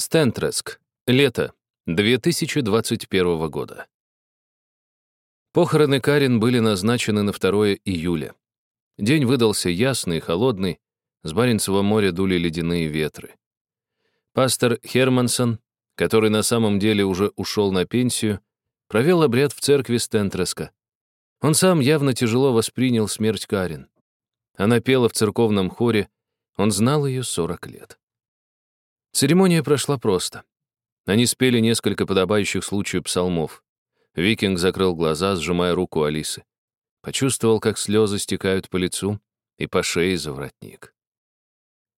Стентреск. Лето. 2021 года. Похороны Карин были назначены на 2 июля. День выдался ясный и холодный, с Баренцева моря дули ледяные ветры. Пастор Хермансон, который на самом деле уже ушел на пенсию, провел обряд в церкви Стентреска. Он сам явно тяжело воспринял смерть Карин. Она пела в церковном хоре, он знал ее 40 лет. Церемония прошла просто. Они спели несколько подобающих случаю псалмов. Викинг закрыл глаза, сжимая руку Алисы. Почувствовал, как слезы стекают по лицу и по шее за воротник.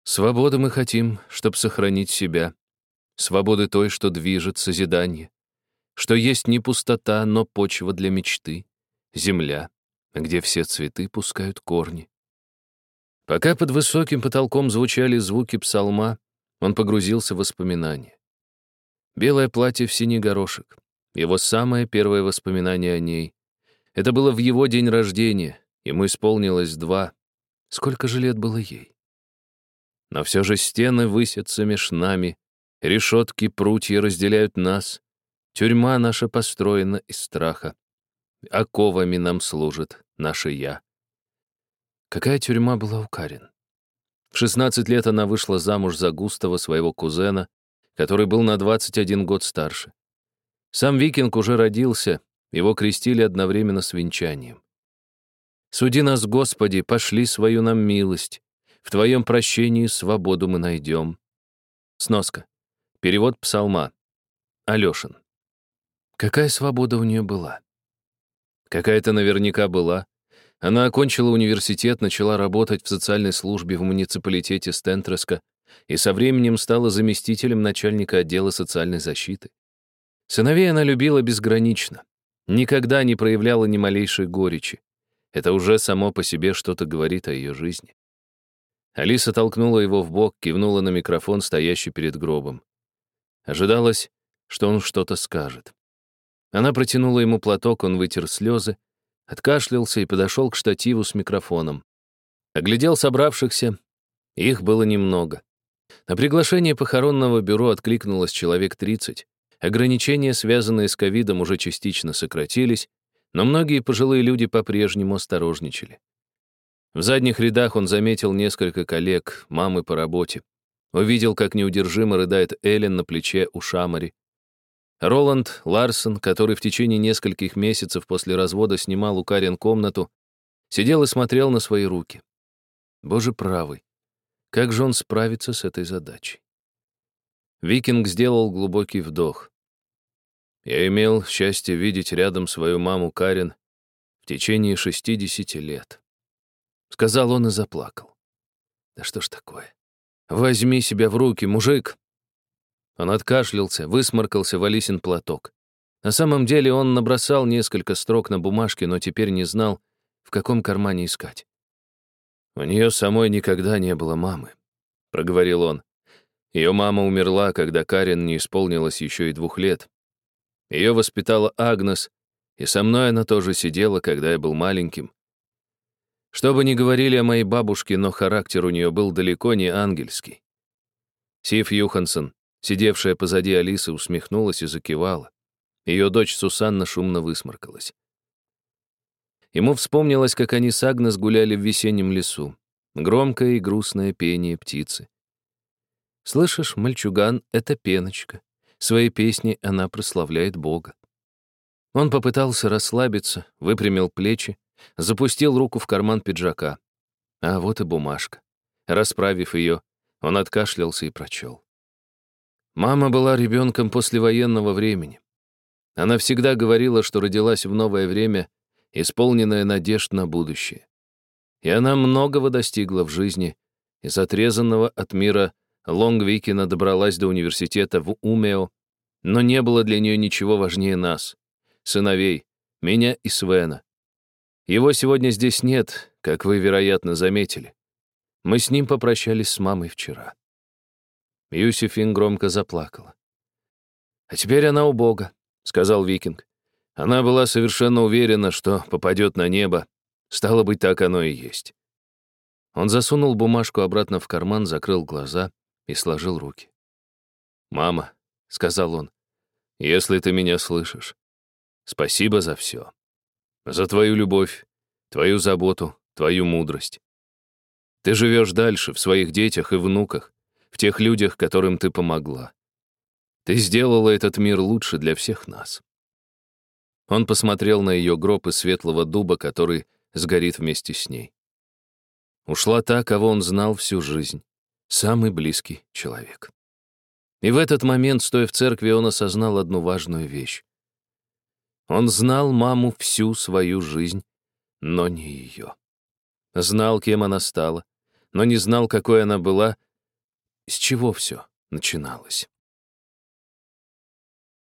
Свободы мы хотим, чтобы сохранить себя. Свободы той, что движет созидание. Что есть не пустота, но почва для мечты. Земля, где все цветы пускают корни. Пока под высоким потолком звучали звуки псалма, он погрузился в воспоминания. Белое платье в синий горошек. Его самое первое воспоминание о ней. Это было в его день рождения. Ему исполнилось два. Сколько же лет было ей? Но все же стены высятся меж нами, решетки, прутья разделяют нас. Тюрьма наша построена из страха. Оковами нам служит наше «я». Какая тюрьма была у Карин? В 16 лет она вышла замуж за Густава, своего кузена, который был на 21 год старше. Сам викинг уже родился, его крестили одновременно с венчанием. «Суди нас, Господи, пошли свою нам милость. В Твоем прощении свободу мы найдем». Сноска. Перевод псалма. Алешин. Какая свобода у нее была? Какая-то наверняка была, она окончила университет, начала работать в социальной службе в муниципалитете Стентреска и со временем стала заместителем начальника отдела социальной защиты. Сыновей она любила безгранично, никогда не проявляла ни малейшей горечи. Это уже само по себе что-то говорит о ее жизни. Алиса толкнула его в бок, кивнула на микрофон, стоящий перед гробом. Ожидалось, что он что-то скажет. Она протянула ему платок, он вытер слезы, откашлялся и подошел к штативу с микрофоном. Оглядел собравшихся. Их было немного. На приглашение похоронного бюро откликнулось человек 30. Ограничения, связанные с ковидом, уже частично сократились, но многие пожилые люди по-прежнему осторожничали. В задних рядах он заметил несколько коллег, мамы по работе. Увидел, как неудержимо рыдает Эллен на плече у Шамари. Роланд Ларсон, который в течение нескольких месяцев после развода снимал у Карен комнату, сидел и смотрел на свои руки. Боже правый, как же он справится с этой задачей? Викинг сделал глубокий вдох. Я имел счастье видеть рядом свою маму Карен в течение 60 лет. Сказал он и заплакал. Да что ж такое? Возьми себя в руки, мужик. Он откашлялся, высморкался в Алисин платок. На самом деле он набросал несколько строк на бумажке, но теперь не знал, в каком кармане искать. «У нее самой никогда не было мамы», — проговорил он. Ее мама умерла, когда Карен не исполнилось еще и двух лет. Ее воспитала Агнес, и со мной она тоже сидела, когда я был маленьким. Что бы ни говорили о моей бабушке, но характер у нее был далеко не ангельский. Сив Юхансон Сидевшая позади Алисы усмехнулась и закивала. Ее дочь Сусанна шумно высморкалась. Ему вспомнилось, как они с Агнес гуляли в весеннем лесу. Громкое и грустное пение птицы. «Слышишь, мальчуган, это пеночка. Своей песней она прославляет Бога». Он попытался расслабиться, выпрямил плечи, запустил руку в карман пиджака. А вот и бумажка. Расправив ее, он откашлялся и прочел. Мама была ребенком послевоенного времени. Она всегда говорила, что родилась в новое время, исполненное надежд на будущее. И она многого достигла в жизни. Из отрезанного от мира Лонгвикина добралась до университета в Умео, но не было для нее ничего важнее нас, сыновей, меня и Свена. Его сегодня здесь нет, как вы, вероятно, заметили. Мы с ним попрощались с мамой вчера. Юсифин громко заплакала. «А теперь она у Бога», — сказал Викинг. Она была совершенно уверена, что попадет на небо. Стало быть, так оно и есть. Он засунул бумажку обратно в карман, закрыл глаза и сложил руки. «Мама», — сказал он, — «если ты меня слышишь, спасибо за все. За твою любовь, твою заботу, твою мудрость. Ты живешь дальше, в своих детях и внуках, тех людях, которым ты помогла. Ты сделала этот мир лучше для всех нас». Он посмотрел на ее гроб из светлого дуба, который сгорит вместе с ней. Ушла та, кого он знал всю жизнь, самый близкий человек. И в этот момент, стоя в церкви, он осознал одну важную вещь. Он знал маму всю свою жизнь, но не ее. Знал, кем она стала, но не знал, какой она была, с чего все начиналось.